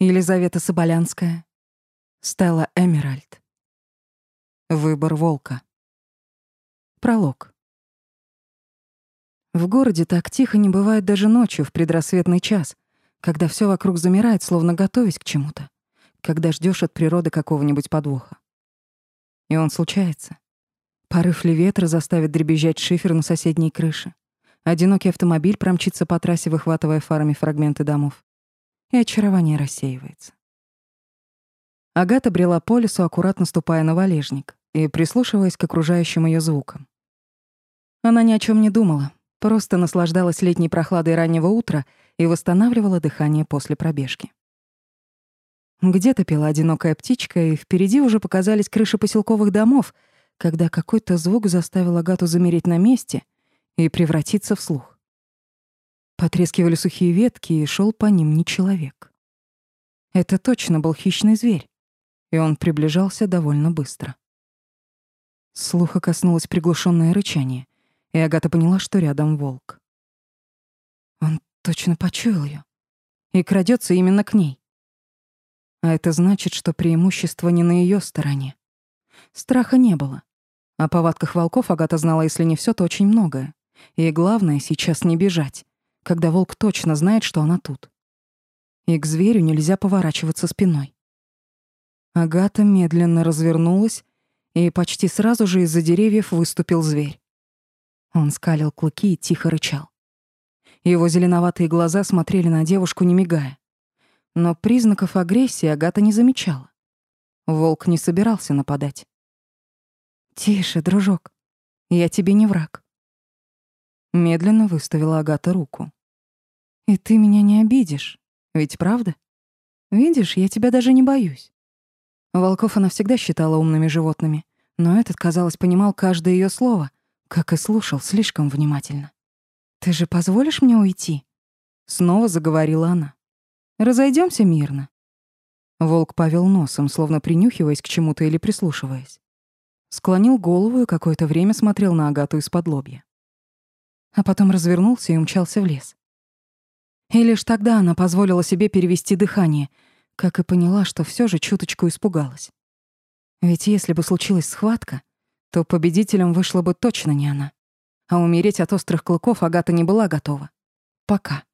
Елизавета Соболянская, Стелла Эмеральд. Выбор волка. Пролог. В городе так тихо не бывает даже ночью, в предрассветный час, когда все вокруг замирает, словно готовясь к чему-то, когда ждешь от природы какого-нибудь подвоха. И он случается. Порыв ли ветра заставит дребезжать шифер на соседней крыше. Одинокий автомобиль промчится по трассе, выхватывая фарами фрагменты домов. И очарование рассеивается. Агата брела по лесу, аккуратно ступая на валежник и прислушиваясь к окружающим ее звукам. Она ни о чем не думала, просто наслаждалась летней прохладой раннего утра и восстанавливала дыхание после пробежки. Где-то пела одинокая птичка, и впереди уже показались крыши поселковых домов, когда какой-то звук заставил Агату замереть на месте и превратиться в слух. Потрескивали сухие ветки, и шел по ним не человек. Это точно был хищный зверь и он приближался довольно быстро. Слуха коснулось приглушенное рычание, и Агата поняла, что рядом волк. Он точно почуял ее и крадется именно к ней. А это значит, что преимущество не на ее стороне. Страха не было. О повадках волков Агата знала, если не все, то очень многое. И главное сейчас не бежать, когда волк точно знает, что она тут. И к зверю нельзя поворачиваться спиной. Агата медленно развернулась, и почти сразу же из-за деревьев выступил зверь. Он скалил клыки и тихо рычал. Его зеленоватые глаза смотрели на девушку, не мигая. Но признаков агрессии Агата не замечала. Волк не собирался нападать. «Тише, дружок, я тебе не враг». Медленно выставила Агата руку. «И ты меня не обидишь, ведь правда? Видишь, я тебя даже не боюсь. Волков она всегда считала умными животными, но этот, казалось, понимал каждое ее слово, как и слушал слишком внимательно. «Ты же позволишь мне уйти?» Снова заговорила она. Разойдемся мирно». Волк повел носом, словно принюхиваясь к чему-то или прислушиваясь. Склонил голову и какое-то время смотрел на Агату из-под лобья. А потом развернулся и умчался в лес. И лишь тогда она позволила себе перевести дыхание — как и поняла, что все же чуточку испугалась. Ведь если бы случилась схватка, то победителем вышла бы точно не она. А умереть от острых клыков Агата не была готова. Пока.